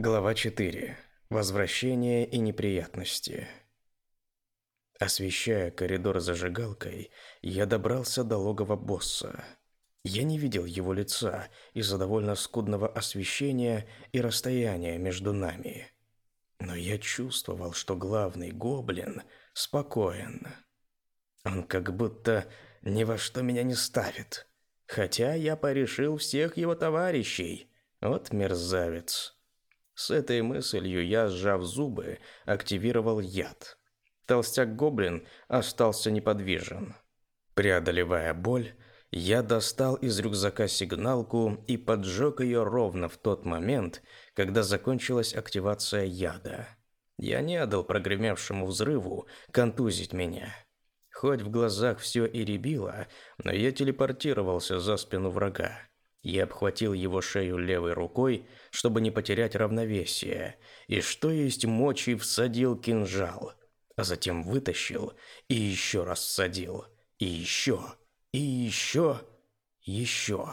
Глава 4. Возвращение и неприятности. Освещая коридор зажигалкой, я добрался до логова босса. Я не видел его лица из-за довольно скудного освещения и расстояния между нами. Но я чувствовал, что главный гоблин спокоен. Он как будто ни во что меня не ставит. Хотя я порешил всех его товарищей. Вот мерзавец. С этой мыслью я, сжав зубы, активировал яд. Толстяк-гоблин остался неподвижен. Преодолевая боль, я достал из рюкзака сигналку и поджег ее ровно в тот момент, когда закончилась активация яда. Я не отдал прогремевшему взрыву контузить меня. Хоть в глазах все и рябило, но я телепортировался за спину врага. Я обхватил его шею левой рукой, чтобы не потерять равновесие, и что есть мочи всадил кинжал, а затем вытащил и еще раз всадил, и еще, и еще, еще.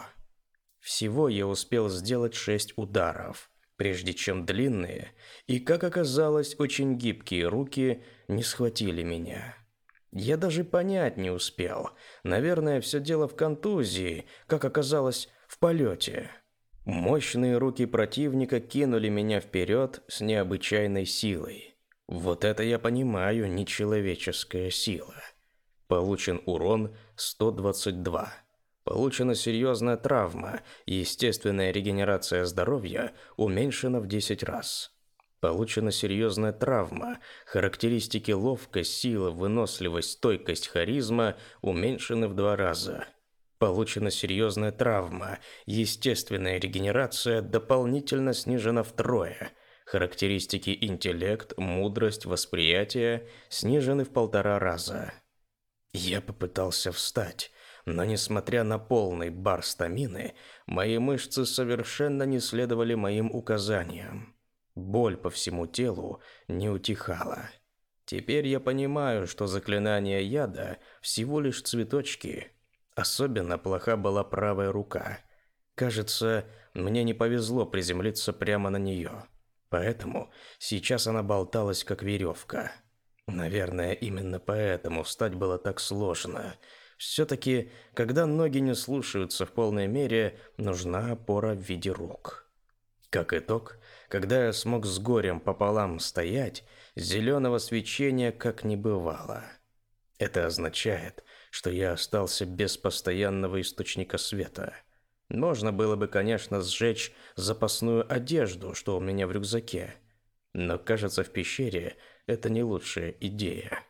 Всего я успел сделать шесть ударов, прежде чем длинные и, как оказалось, очень гибкие руки не схватили меня. Я даже понять не успел. Наверное, все дело в контузии, как оказалось, в полете. Мощные руки противника кинули меня вперед с необычайной силой. Вот это я понимаю, нечеловеческая сила. Получен урон 122. Получена серьезная травма, естественная регенерация здоровья уменьшена в 10 раз. Получена серьезная травма, характеристики ловкость, сила, выносливость, стойкость, харизма уменьшены в два раза – Получена серьезная травма, естественная регенерация дополнительно снижена втрое. Характеристики интеллект, мудрость, восприятие снижены в полтора раза. Я попытался встать, но несмотря на полный бар стамины, мои мышцы совершенно не следовали моим указаниям. Боль по всему телу не утихала. Теперь я понимаю, что заклинания яда всего лишь цветочки – Особенно плоха была правая рука. Кажется, мне не повезло приземлиться прямо на нее. Поэтому сейчас она болталась как веревка. Наверное, именно поэтому встать было так сложно. Все-таки, когда ноги не слушаются в полной мере, нужна опора в виде рук. Как итог, когда я смог с горем пополам стоять, зеленого свечения как не бывало. Это означает, что я остался без постоянного источника света. Можно было бы, конечно, сжечь запасную одежду, что у меня в рюкзаке. Но, кажется, в пещере это не лучшая идея.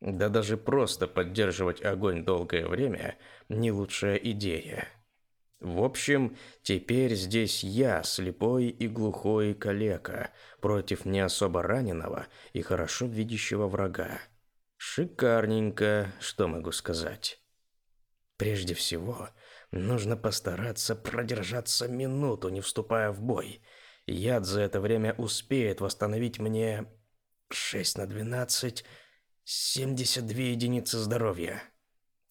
Да даже просто поддерживать огонь долгое время – не лучшая идея. В общем, теперь здесь я, слепой и глухой калека, против не особо раненого и хорошо видящего врага. Шикарненько, что могу сказать. Прежде всего, нужно постараться продержаться минуту, не вступая в бой. Яд за это время успеет восстановить мне 6 на 12, 72 единицы здоровья.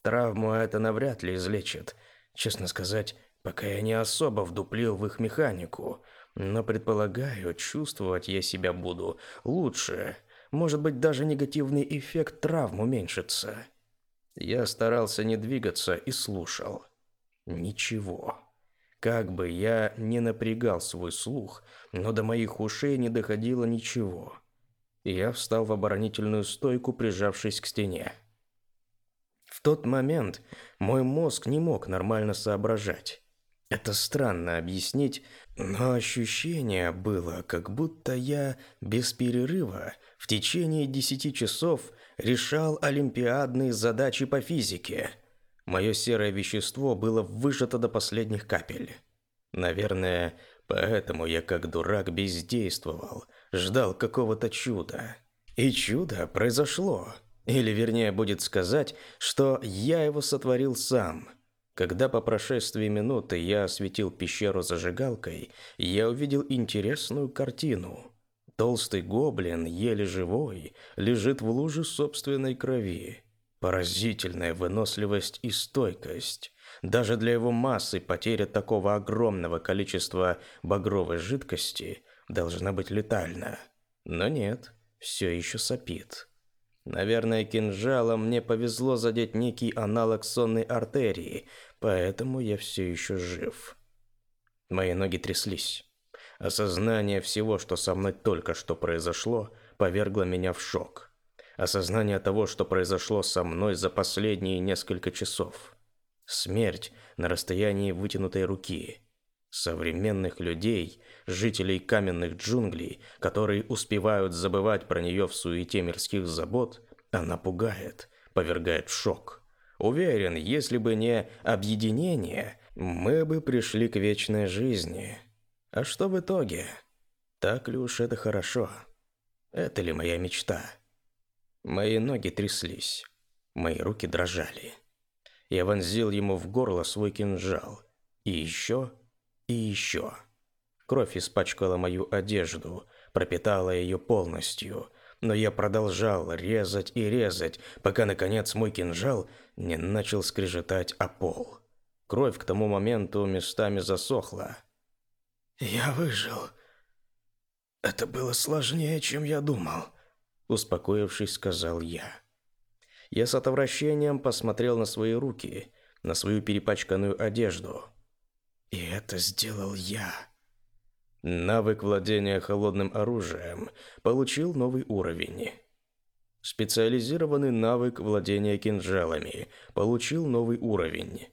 Травму это навряд ли излечит. Честно сказать, пока я не особо вдуплил в их механику, но предполагаю, чувствовать я себя буду лучше – может быть, даже негативный эффект травм уменьшится. Я старался не двигаться и слушал. Ничего. Как бы я не напрягал свой слух, но до моих ушей не доходило ничего. Я встал в оборонительную стойку, прижавшись к стене. В тот момент мой мозг не мог нормально соображать. Это странно объяснить, но ощущение было, как будто я без перерыва в течение 10 часов решал олимпиадные задачи по физике. Мое серое вещество было выжато до последних капель. Наверное, поэтому я как дурак бездействовал, ждал какого-то чуда. И чудо произошло. Или вернее будет сказать, что я его сотворил сам – когда по прошествии минуты я осветил пещеру зажигалкой, я увидел интересную картину. Толстый гоблин, еле живой, лежит в луже собственной крови. Поразительная выносливость и стойкость. Даже для его массы потеря такого огромного количества багровой жидкости должна быть летальна. Но нет, все еще сопит. Наверное, кинжалом мне повезло задеть некий аналог сонной артерии, поэтому я все еще жив. Мои ноги тряслись. Осознание всего, что со мной только что произошло, повергло меня в шок. Осознание того, что произошло со мной за последние несколько часов. Смерть на расстоянии вытянутой руки. Современных людей, жителей каменных джунглей, которые успевают забывать про нее в суете мирских забот, она пугает, повергает в шок. Уверен, если бы не объединение, мы бы пришли к вечной жизни. А что в итоге? Так ли уж это хорошо? Это ли моя мечта? Мои ноги тряслись, мои руки дрожали. Я вонзил ему в горло свой кинжал. И еще, и еще. Кровь испачкала мою одежду, пропитала ее полностью. Но я продолжал резать и резать, пока, наконец, мой кинжал не начал скрежетать о пол. Кровь к тому моменту местами засохла. Я выжил. Это было сложнее, чем я думал, успокоившись, сказал я. Я с отвращением посмотрел на свои руки, на свою перепачканную одежду. И это сделал я. Навык владения холодным оружием получил новый уровень. Специализированный навык владения кинжалами получил новый уровень.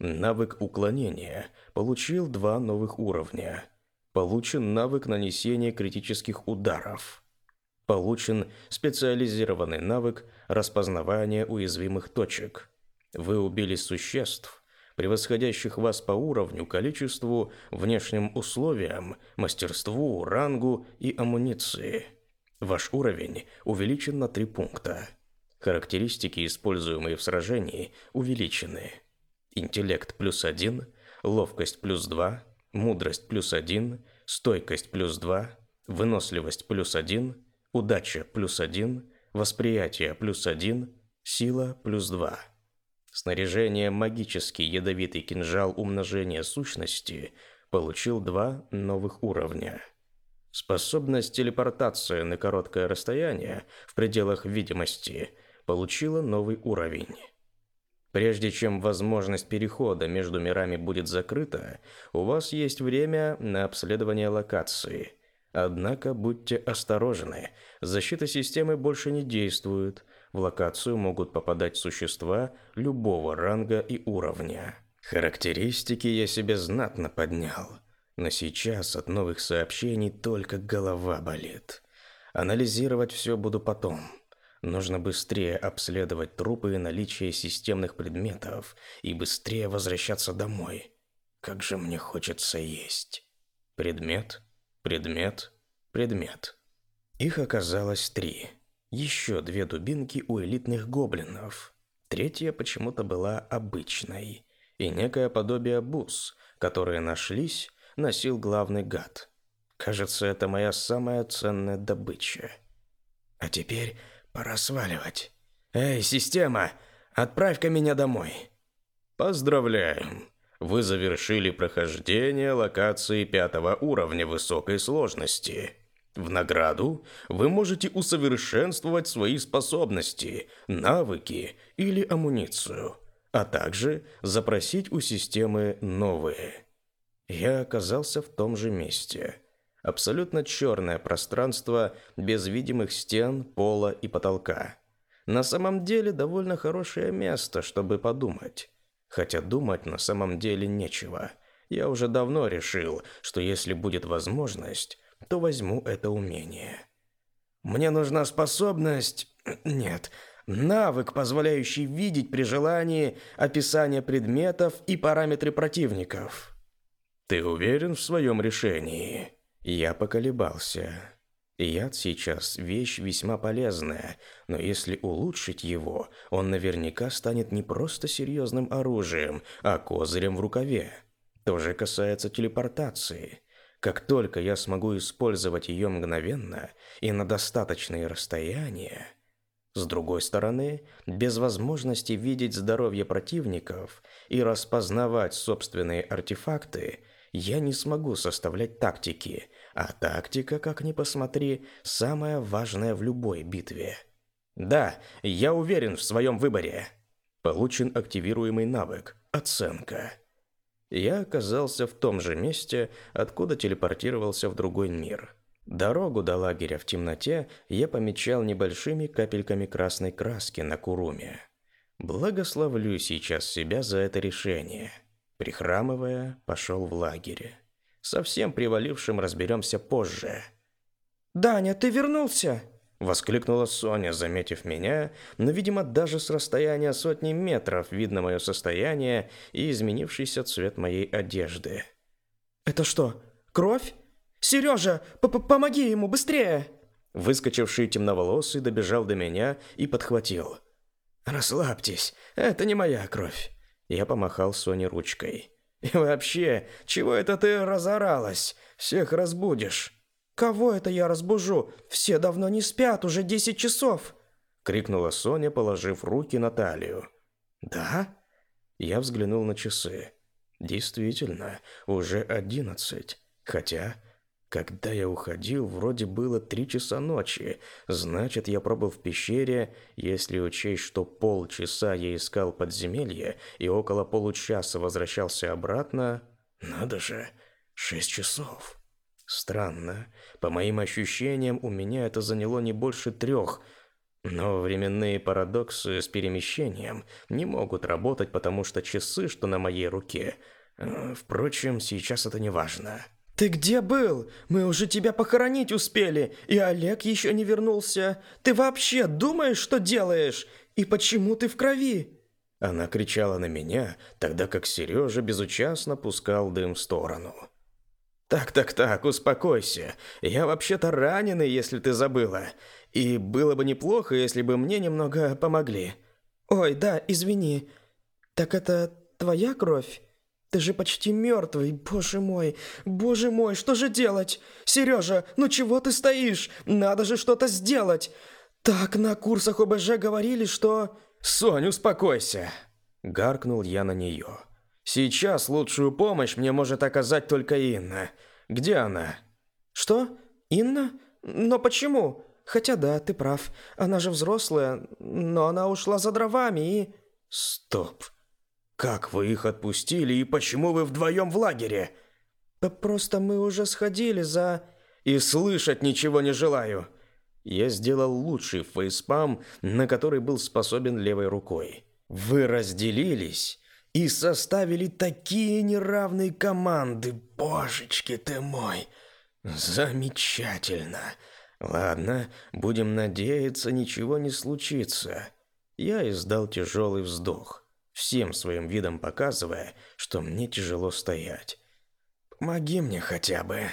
Навык уклонения получил два новых уровня. Получен навык нанесения критических ударов. Получен специализированный навык распознавания уязвимых точек. Вы убили существ, превосходящих вас по уровню, количеству, внешним условиям, мастерству, рангу и амуниции. Ваш уровень увеличен на три пункта. Характеристики, используемые в сражении, увеличены интеллект плюс один, ловкость плюс два, мудрость плюс один, стойкость плюс два, выносливость плюс один, удача плюс один, восприятие плюс один, сила плюс два. Снаряжение «Магический ядовитый кинжал умножения сущности» получил два новых уровня. Способность телепортации на короткое расстояние в пределах видимости получила новый уровень. Прежде чем возможность перехода между мирами будет закрыта, у вас есть время на обследование локации. Однако будьте осторожны, защита системы больше не действует, в локацию могут попадать существа любого ранга и уровня. Характеристики я себе знатно поднял, но сейчас от новых сообщений только голова болит. Анализировать все буду потом. Нужно быстрее обследовать трупы и наличие системных предметов, и быстрее возвращаться домой. Как же мне хочется есть. Предмет, предмет, предмет. Их оказалось три. Еще две дубинки у элитных гоблинов. Третья почему-то была обычной. И некое подобие бус, которые нашлись, носил главный гад. Кажется, это моя самая ценная добыча. А теперь Пора сваливать. Эй, система, отправь-ка меня домой. Поздравляем. Вы завершили прохождение локации пятого уровня высокой сложности. В награду вы можете усовершенствовать свои способности, навыки или амуницию, а также запросить у системы новые. Я оказался в том же месте – абсолютно черное пространство без видимых стен, пола и потолка. На самом деле довольно хорошее место, чтобы подумать. Хотя думать на самом деле нечего. Я уже давно решил, что если будет возможность, то возьму это умение. Мне нужна способность... Нет, навык, позволяющий видеть при желании описание предметов и параметры противников. Ты уверен в своем решении? Я поколебался. Яд сейчас вещь весьма полезная, но если улучшить его, он наверняка станет не просто серьезным оружием, а козырем в рукаве. То же касается телепортации. Как только я смогу использовать ее мгновенно и на достаточные расстояния... С другой стороны, без возможности видеть здоровье противников и распознавать собственные артефакты – я не смогу составлять тактики, а тактика, как ни посмотри, самая важная в любой битве. Да, я уверен в своем выборе. Получен активируемый навык «Оценка». Я оказался в том же месте, откуда телепортировался в другой мир. Дорогу до лагеря в темноте я помечал небольшими капельками красной краски на куруме. Благословлю сейчас себя за это решение. Прихрамывая, пошел в лагере. Со всем привалившим разберемся позже. «Даня, ты вернулся!» Воскликнула Соня, заметив меня, но, видимо, даже с расстояния сотни метров видно мое состояние и изменившийся цвет моей одежды. «Это что, кровь? Сережа, п -п помоги ему, быстрее!» Выскочивший темноволосый добежал до меня и подхватил. «Расслабьтесь, это не моя кровь. Я помахал Соне ручкой. «И вообще, чего это ты разоралась? Всех разбудишь!» «Кого это я разбужу? Все давно не спят, уже десять часов!» — крикнула Соня, положив руки на талию. «Да?» Я взглянул на часы. «Действительно, уже одиннадцать. Хотя когда я уходил, вроде было три часа ночи. Значит, я пробыл в пещере, если учесть, что полчаса я искал подземелье и около получаса возвращался обратно. Надо же, шесть часов. Странно. По моим ощущениям, у меня это заняло не больше трех. Но временные парадоксы с перемещением не могут работать, потому что часы, что на моей руке... Э, впрочем, сейчас это не важно. «Ты где был? Мы уже тебя похоронить успели, и Олег еще не вернулся. Ты вообще думаешь, что делаешь? И почему ты в крови?» Она кричала на меня, тогда как Сережа безучастно пускал дым в сторону. «Так-так-так, успокойся. Я вообще-то раненый, если ты забыла. И было бы неплохо, если бы мне немного помогли». «Ой, да, извини. Так это твоя кровь?» Ты же почти мертвый, боже мой, боже мой, что же делать? Сережа, ну чего ты стоишь? Надо же что-то сделать. Так на курсах ОБЖ говорили, что... Сонь, успокойся. Гаркнул я на нее. Сейчас лучшую помощь мне может оказать только Инна. Где она? Что? Инна? Но почему? Хотя да, ты прав. Она же взрослая, но она ушла за дровами и... Стоп. Стоп. «Как вы их отпустили и почему вы вдвоем в лагере?» «Да просто мы уже сходили за...» «И слышать ничего не желаю!» Я сделал лучший фейспам, на который был способен левой рукой. «Вы разделились и составили такие неравные команды, божечки ты мой! Замечательно! Ладно, будем надеяться, ничего не случится!» Я издал тяжелый вздох всем своим видом показывая, что мне тяжело стоять. «Помоги мне хотя бы».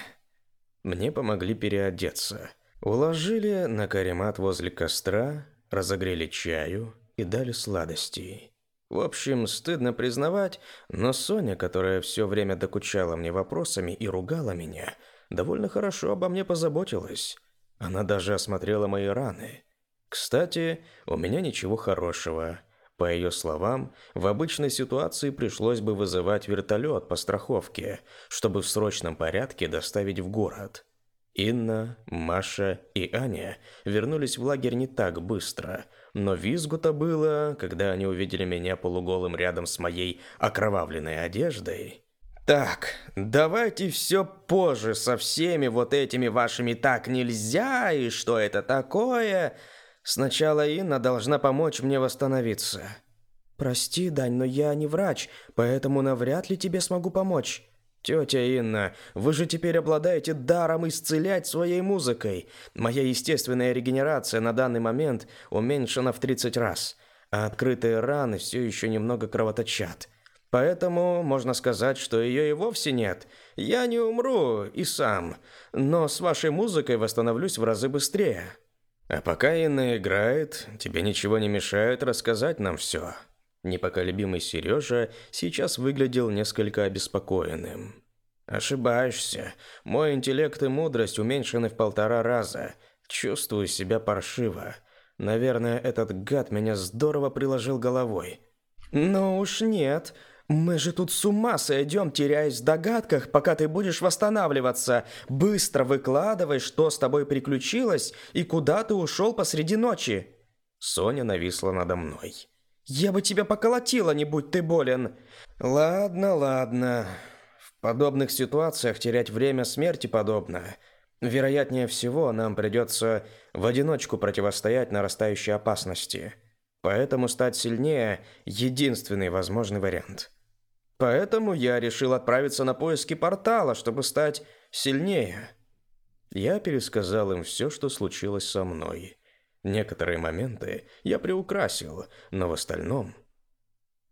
Мне помогли переодеться. Уложили на каремат возле костра, разогрели чаю и дали сладостей. В общем, стыдно признавать, но Соня, которая все время докучала мне вопросами и ругала меня, довольно хорошо обо мне позаботилась. Она даже осмотрела мои раны. Кстати, у меня ничего хорошего. По ее словам, в обычной ситуации пришлось бы вызывать вертолет по страховке, чтобы в срочном порядке доставить в город. Инна, Маша и Аня вернулись в лагерь не так быстро, но визгу-то было, когда они увидели меня полуголым рядом с моей окровавленной одеждой. Так, давайте все позже со всеми вот этими вашими так нельзя и что это такое. Сначала Инна должна помочь мне восстановиться. Прости, Дань, но я не врач, поэтому навряд ли тебе смогу помочь. Тетя Инна, вы же теперь обладаете даром исцелять своей музыкой. Моя естественная регенерация на данный момент уменьшена в 30 раз, а открытые раны все еще немного кровоточат. Поэтому можно сказать, что ее и вовсе нет. Я не умру и сам, но с вашей музыкой восстановлюсь в разы быстрее. А пока Инна играет, тебе ничего не мешает рассказать нам все. Непоколебимый Сережа сейчас выглядел несколько обеспокоенным. Ошибаешься. Мой интеллект и мудрость уменьшены в полтора раза. Чувствую себя паршиво. Наверное, этот гад меня здорово приложил головой. Но уж нет. Мы же тут с ума сойдем, теряясь в догадках, пока ты будешь восстанавливаться. Быстро выкладывай, что с тобой приключилось и куда ты ушел посреди ночи». Соня нависла надо мной. «Я бы тебя поколотила, не будь ты болен». «Ладно, ладно. В подобных ситуациях терять время смерти подобно. Вероятнее всего, нам придется в одиночку противостоять нарастающей опасности. Поэтому стать сильнее – единственный возможный вариант». Поэтому я решил отправиться на поиски портала, чтобы стать сильнее. Я пересказал им все, что случилось со мной. Некоторые моменты я приукрасил, но в остальном...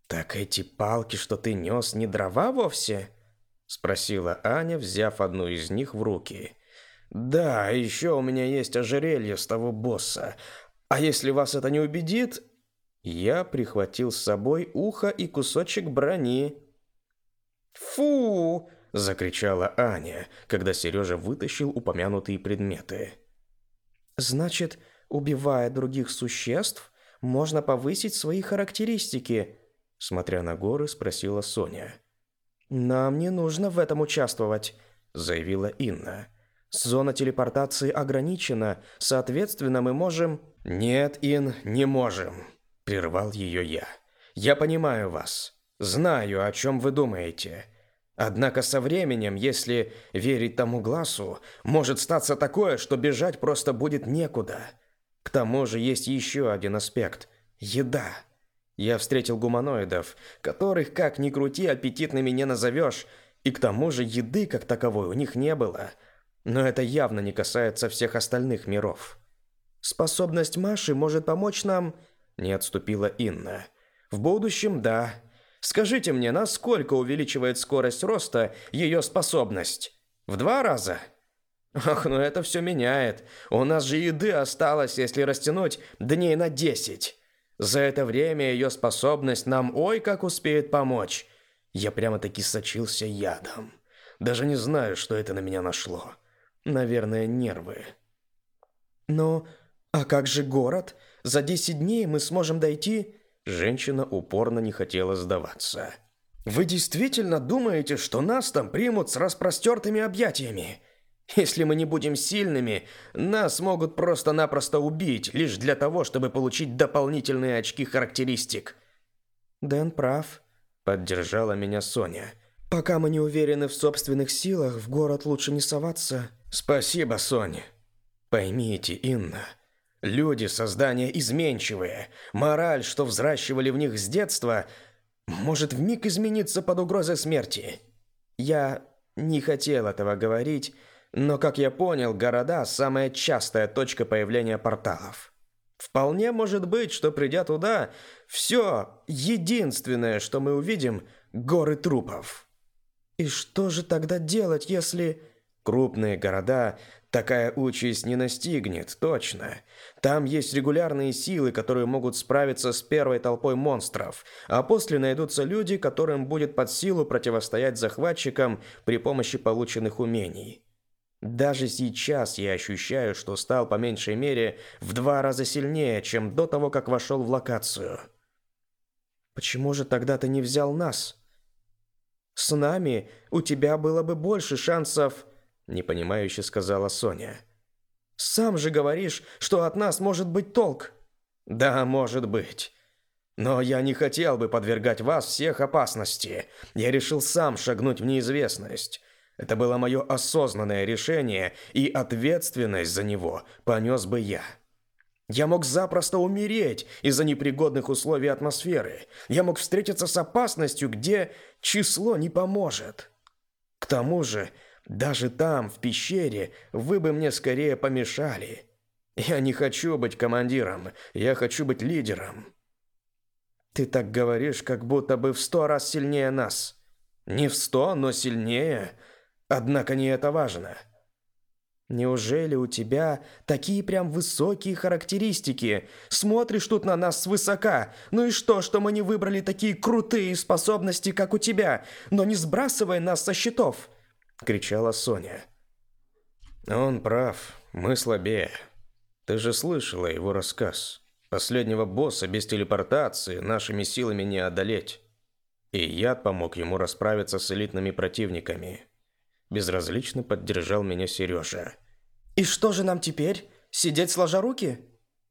«Так эти палки, что ты нёс, не дрова вовсе?» — спросила Аня, взяв одну из них в руки. «Да, ещё у меня есть ожерелье с того босса. А если вас это не убедит, я прихватил с собой ухо и кусочек брони. Фу! закричала Аня, когда Сережа вытащил упомянутые предметы. Значит, убивая других существ, можно повысить свои характеристики, смотря на горы, спросила Соня. Нам не нужно в этом участвовать, заявила Инна. Зона телепортации ограничена, соответственно, мы можем Нет, Ин, не можем, прервал ее я. Я понимаю вас. Знаю, о чем вы думаете. Однако со временем, если верить тому глазу, может статься такое, что бежать просто будет некуда. К тому же есть еще один аспект – еда. Я встретил гуманоидов, которых, как ни крути, аппетитными не назовешь, и к тому же еды как таковой у них не было. Но это явно не касается всех остальных миров. Способность Маши может помочь нам, не отступила Инна. В будущем, да, Скажите мне, насколько увеличивает скорость роста ее способность? В два раза? Ах, ну это все меняет. У нас же еды осталось, если растянуть дней на 10. За это время ее способность нам ой как успеет помочь. Я прямо-таки сочился ядом. Даже не знаю, что это на меня нашло. Наверное, нервы. Но а как же город? За 10 дней мы сможем дойти... Женщина упорно не хотела сдаваться. «Вы действительно думаете, что нас там примут с распростертыми объятиями? Если мы не будем сильными, нас могут просто-напросто убить, лишь для того, чтобы получить дополнительные очки характеристик». «Дэн прав», — поддержала меня Соня. «Пока мы не уверены в собственных силах, в город лучше не соваться». «Спасибо, Соня. Поймите, Инна». Люди – создания изменчивые. Мораль, что взращивали в них с детства, может в миг измениться под угрозой смерти. Я не хотел этого говорить, но, как я понял, города – самая частая точка появления порталов. Вполне может быть, что придя туда, все единственное, что мы увидим – горы трупов. И что же тогда делать, если... Крупные города такая участь не настигнет, точно. Там есть регулярные силы, которые могут справиться с первой толпой монстров, а после найдутся люди, которым будет под силу противостоять захватчикам при помощи полученных умений. Даже сейчас я ощущаю, что стал по меньшей мере в два раза сильнее, чем до того, как вошел в локацию. Почему же тогда ты не взял нас? С нами у тебя было бы больше шансов непонимающе сказала Соня. Сам же говоришь, что от нас может быть толк. Да, может быть. Но я не хотел бы подвергать вас всех опасности. Я решил сам шагнуть в неизвестность. Это было мое осознанное решение, и ответственность за него понес бы я. Я мог запросто умереть из-за непригодных условий атмосферы. Я мог встретиться с опасностью, где число не поможет. К тому же, даже там, в пещере, вы бы мне скорее помешали. Я не хочу быть командиром, я хочу быть лидером. Ты так говоришь, как будто бы в сто раз сильнее нас. Не в сто, но сильнее. Однако не это важно. Неужели у тебя такие прям высокие характеристики? Смотришь тут на нас свысока. Ну и что, что мы не выбрали такие крутые способности, как у тебя, но не сбрасывай нас со счетов? — кричала Соня. «Он прав, мы слабее. Ты же слышала его рассказ. Последнего босса без телепортации нашими силами не одолеть. И яд помог ему расправиться с элитными противниками». Безразлично поддержал меня Сережа. «И что же нам теперь? Сидеть сложа руки?»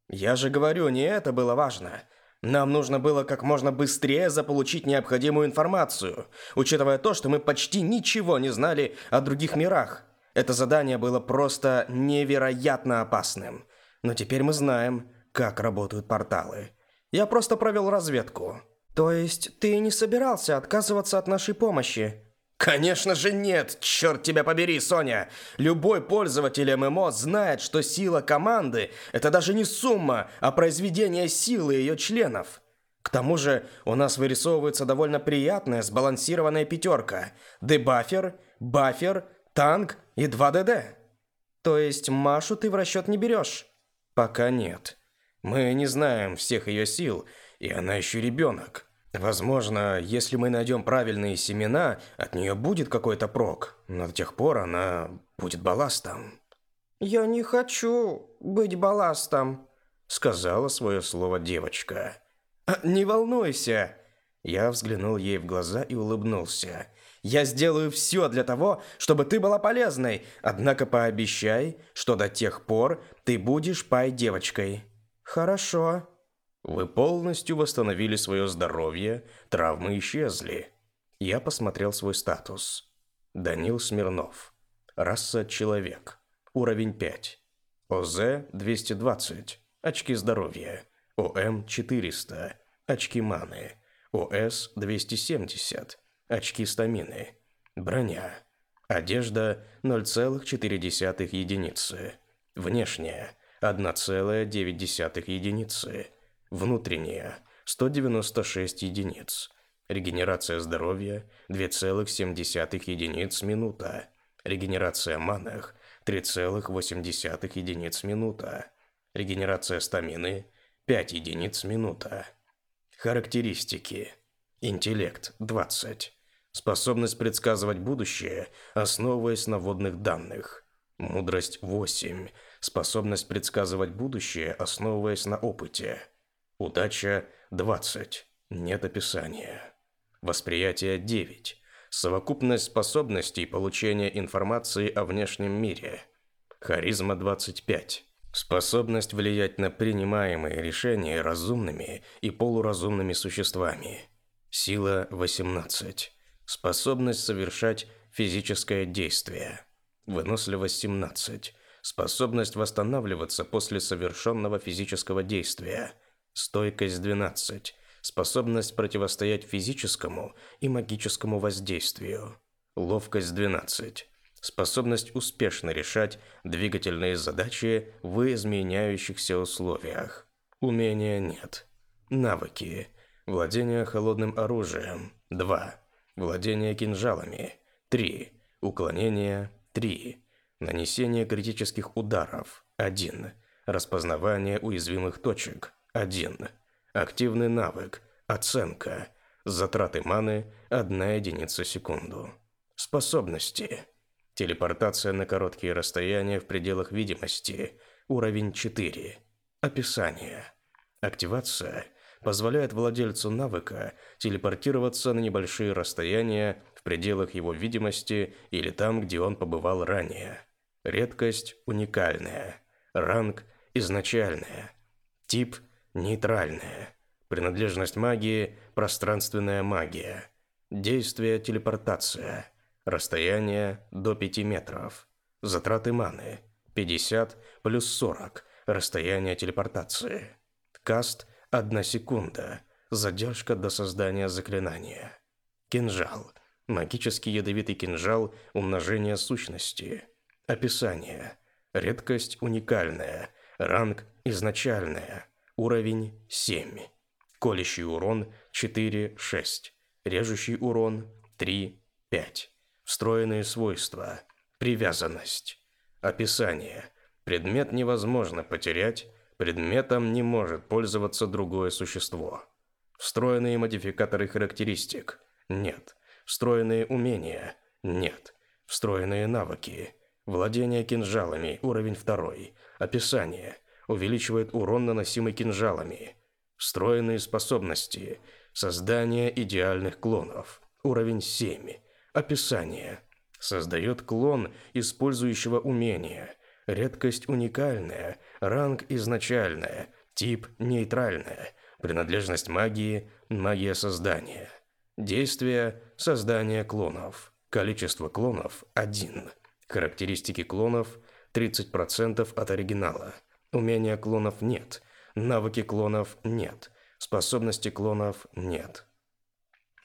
«Я же говорю, не это было важно. Нам нужно было как можно быстрее заполучить необходимую информацию, учитывая то, что мы почти ничего не знали о других мирах. Это задание было просто невероятно опасным. Но теперь мы знаем, как работают порталы. Я просто провел разведку. То есть ты не собирался отказываться от нашей помощи? Конечно же нет, черт тебя побери, Соня. Любой пользователь ММО знает, что сила команды – это даже не сумма, а произведение силы ее членов. К тому же у нас вырисовывается довольно приятная сбалансированная пятерка. Дебафер, бафер, танк и 2ДД. То есть Машу ты в расчет не берешь? Пока нет. Мы не знаем всех ее сил, и она еще ребенок. Возможно, если мы найдем правильные семена, от нее будет какой-то прок, но до тех пор она будет балластом. «Я не хочу быть балластом», — сказала свое слово девочка. «А, «Не волнуйся!» Я взглянул ей в глаза и улыбнулся. «Я сделаю все для того, чтобы ты была полезной, однако пообещай, что до тех пор ты будешь пай-девочкой». «Хорошо», вы полностью восстановили свое здоровье, травмы исчезли. Я посмотрел свой статус. Данил Смирнов. Раса человек. Уровень 5. ОЗ 220. Очки здоровья. ОМ 400. Очки маны. ОС 270. Очки стамины. Броня. Одежда 0,4 единицы. Внешняя 1,9 единицы. Внутренняя – 196 единиц. Регенерация здоровья – 2,7 единиц минута. Регенерация манах – 3,8 единиц минута. Регенерация стамины – 5 единиц минута. Характеристики. Интеллект – 20. Способность предсказывать будущее, основываясь на водных данных. Мудрость – 8. Способность предсказывать будущее, основываясь на опыте. Удача 20. Нет описания. Восприятие 9. Совокупность способностей получения информации о внешнем мире. Харизма 25. Способность влиять на принимаемые решения разумными и полуразумными существами. Сила 18. Способность совершать физическое действие. Выносливость 17. Способность восстанавливаться после совершенного физического действия. Стойкость 12. Способность противостоять физическому и магическому воздействию. Ловкость 12. Способность успешно решать двигательные задачи в изменяющихся условиях. Умения нет. Навыки. Владение холодным оружием. 2. Владение кинжалами. 3. Уклонение. 3. Нанесение критических ударов. 1. Распознавание уязвимых точек. 1. Активный навык. Оценка. Затраты маны – 1 единица секунду. Способности. Телепортация на короткие расстояния в пределах видимости. Уровень 4. Описание. Активация позволяет владельцу навыка телепортироваться на небольшие расстояния в пределах его видимости или там, где он побывал ранее. Редкость уникальная. Ранг изначальная. Тип – Нейтральная. Принадлежность магии – пространственная магия. Действие – телепортация. Расстояние – до 5 метров. Затраты маны – 50 плюс 40. Расстояние телепортации. Каст – 1 секунда. Задержка до создания заклинания. Кинжал. Магический ядовитый кинжал умножения сущности. Описание. Редкость уникальная. Ранг изначальная уровень 7. Колющий урон 4-6. Режущий урон 3-5. Встроенные свойства. Привязанность. Описание. Предмет невозможно потерять, предметом не может пользоваться другое существо. Встроенные модификаторы характеристик. Нет. Встроенные умения. Нет. Встроенные навыки. Владение кинжалами. Уровень 2. Описание увеличивает урон, наносимый кинжалами. Встроенные способности. Создание идеальных клонов. Уровень 7. Описание. Создает клон использующего умения. Редкость уникальная, ранг изначальная, тип нейтральная, принадлежность магии – магия создания. Действие – создание клонов. Количество клонов – 1. Характеристики клонов – 30% от оригинала. Умения клонов нет. Навыки клонов нет. Способности клонов нет.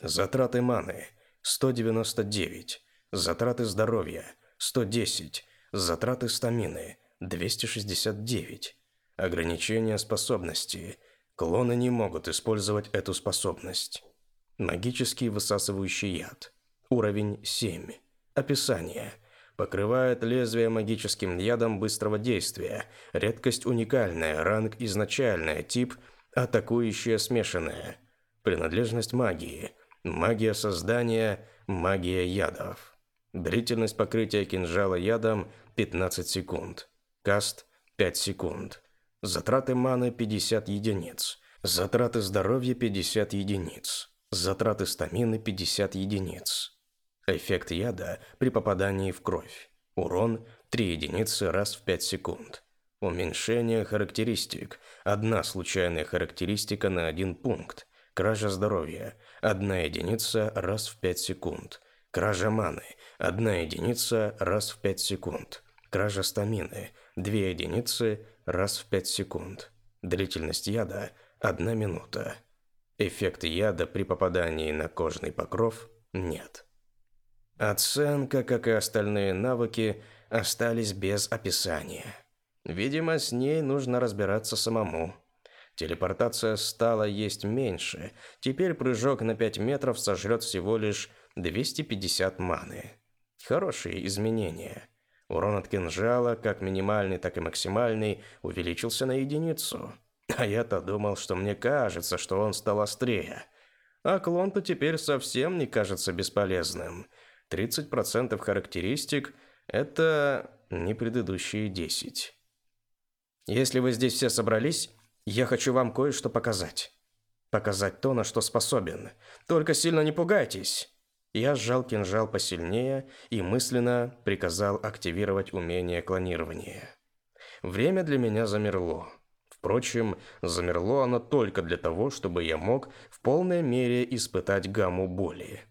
Затраты маны 199. Затраты здоровья 110. Затраты стамины 269. Ограничение способности. Клоны не могут использовать эту способность. Магический высасывающий яд. Уровень 7. Описание покрывает лезвие магическим ядом быстрого действия. Редкость уникальная, ранг изначальная, тип атакующая смешанная. Принадлежность магии. Магия создания, магия ядов. Длительность покрытия кинжала ядом 15 секунд. Каст 5 секунд. Затраты маны 50 единиц. Затраты здоровья 50 единиц. Затраты стамины 50 единиц. Эффект яда при попадании в кровь. Урон 3 единицы раз в 5 секунд. Уменьшение характеристик. Одна случайная характеристика на один пункт. Кража здоровья. Одна единица раз в 5 секунд. Кража маны. Одна единица раз в 5 секунд. Кража стамины. Две единицы раз в 5 секунд. Длительность яда – одна минута. Эффект яда при попадании на кожный покров – нет. Оценка, как и остальные навыки, остались без описания. Видимо, с ней нужно разбираться самому. Телепортация стала есть меньше. Теперь прыжок на 5 метров сожрет всего лишь 250 маны. Хорошие изменения. Урон от кинжала, как минимальный, так и максимальный, увеличился на единицу. А я-то думал, что мне кажется, что он стал острее. А клон-то теперь совсем не кажется бесполезным. 30% характеристик – это не предыдущие 10. Если вы здесь все собрались, я хочу вам кое-что показать. Показать то, на что способен. Только сильно не пугайтесь. Я сжал кинжал посильнее и мысленно приказал активировать умение клонирования. Время для меня замерло. Впрочем, замерло оно только для того, чтобы я мог в полной мере испытать гамму боли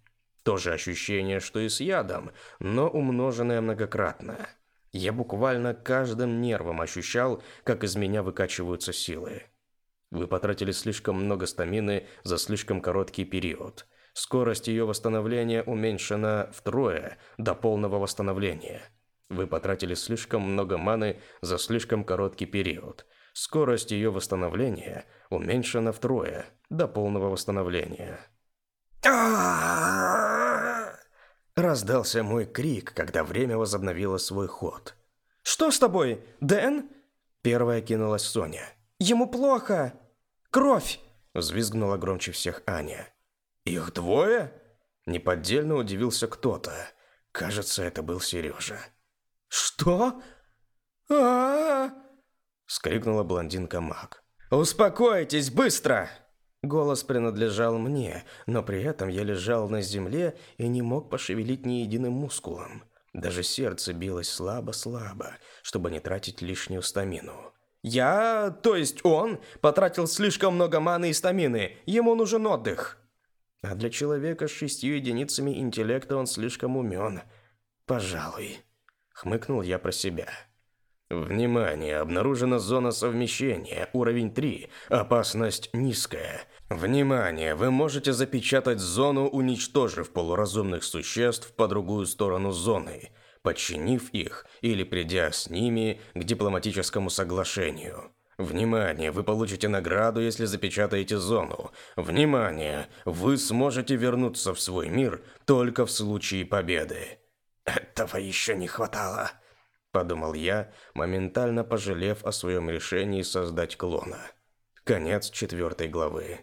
тоже ощущение, что и с ядом, но умноженное многократно. Я буквально каждым нервом ощущал, как из меня выкачиваются силы. Вы потратили слишком много стамины за слишком короткий период. Скорость ее восстановления уменьшена втрое до полного восстановления. Вы потратили слишком много маны за слишком короткий период. Скорость ее восстановления уменьшена втрое до полного восстановления. Раздался мой крик, когда время возобновило свой ход. «Что с тобой, Дэн?» Первая кинулась Соня. «Ему плохо! Кровь!» Взвизгнула громче всех Аня. «Их двое?» Неподдельно удивился кто-то. Кажется, это был Сережа. «Что? а, -а, -а, Скрикнула блондинка Мак. «Успокойтесь, быстро!» Голос принадлежал мне, но при этом я лежал на земле и не мог пошевелить ни единым мускулом. Даже сердце билось слабо-слабо, чтобы не тратить лишнюю стамину. Я, то есть он, потратил слишком много маны и стамины. Ему нужен отдых. А для человека с шестью единицами интеллекта он слишком умен. Пожалуй. Хмыкнул я про себя. Внимание, обнаружена зона совмещения, уровень 3, опасность низкая. Внимание, вы можете запечатать зону, уничтожив полуразумных существ по другую сторону зоны, подчинив их или придя с ними к дипломатическому соглашению. Внимание, вы получите награду, если запечатаете зону. Внимание, вы сможете вернуться в свой мир только в случае победы. Этого еще не хватало подумал я, моментально пожалев о своем решении создать клона. Конец четвертой главы.